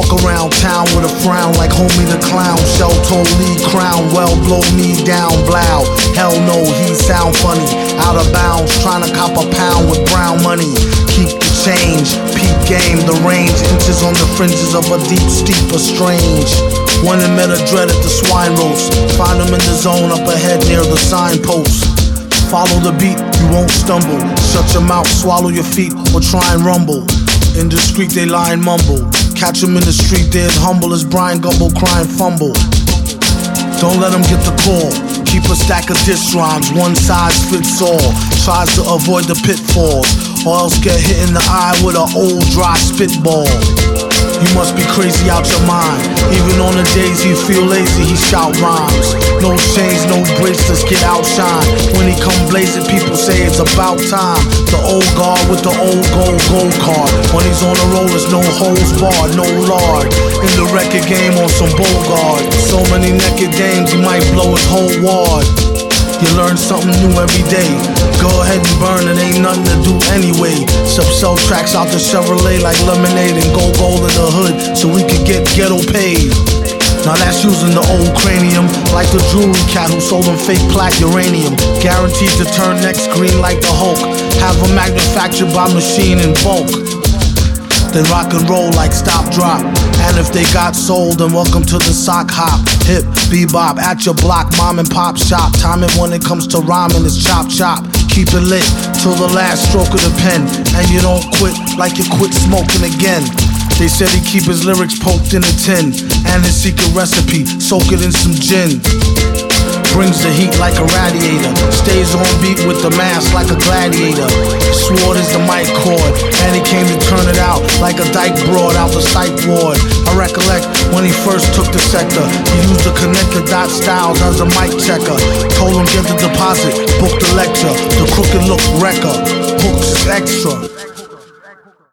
Walk around town with a frown like Homey the Clown. Shell toe lead crown, well blow me down, blow. Hell no, he sound funny. Out of bounds, trying to cop a pound with brown money. Keep the change, peak game, the range. Inches on the fringes of a deep, steep, strange. One and met a dread at the swine roast. Find him in the zone up ahead near the signpost. Follow the beat, you won't stumble. Shut your mouth, swallow your feet, or try and rumble. In the they lie and mumble. Catch 'em in the street, as humble as Bryant Gumbel crying fumble. Don't let 'em get the call. Keep a stack of diss rhymes, one size fits all. Tries to avoid the pitfalls, or else get hit in the eye with an old dry spitball. You must be crazy out your mind. Even on the days he feel lazy, he shout rhymes. No chains, no bracelets, get outshine. When he come blazing, people say it's about time. The old guard with the old gold gold card. Money's on the roll, there's no holes barred, no lard. In the record game on some Bogart. So many naked dames, he might blow his whole ward. You learn something new every day. Go ahead and burn, it ain't nothing to do anyway. Sub sell tracks out the Chevrolet like lemonade and go gold in the hood so we could get ghetto paid. Now that's using the old cranium, like the jewelry cat who sold them fake plat uranium. Guaranteed to turn next green like the Hulk. Them manufactured by machine in bulk then rock and roll like stop drop. And if they got sold, then welcome to the sock hop. Hip, bebop, at your block, mom and pop shop. Timing when it comes to rhyming is chop chop. Keep it lit till the last stroke of the pen. And you don't quit like you quit smoking again. They said he keep his lyrics poked in a tin. And his secret recipe, soak it in some gin. Brings the heat like a radiator. Stays on beat with the mask like a gladiator. Sword is the mic cord, and he came to turn it out like a dyke broad out the psych ward. I recollect when he first took the sector. He used to connect the dot styles as a mic checker. Told him get the deposit, book the lecture. The crooked look wrecker. Hooks is extra.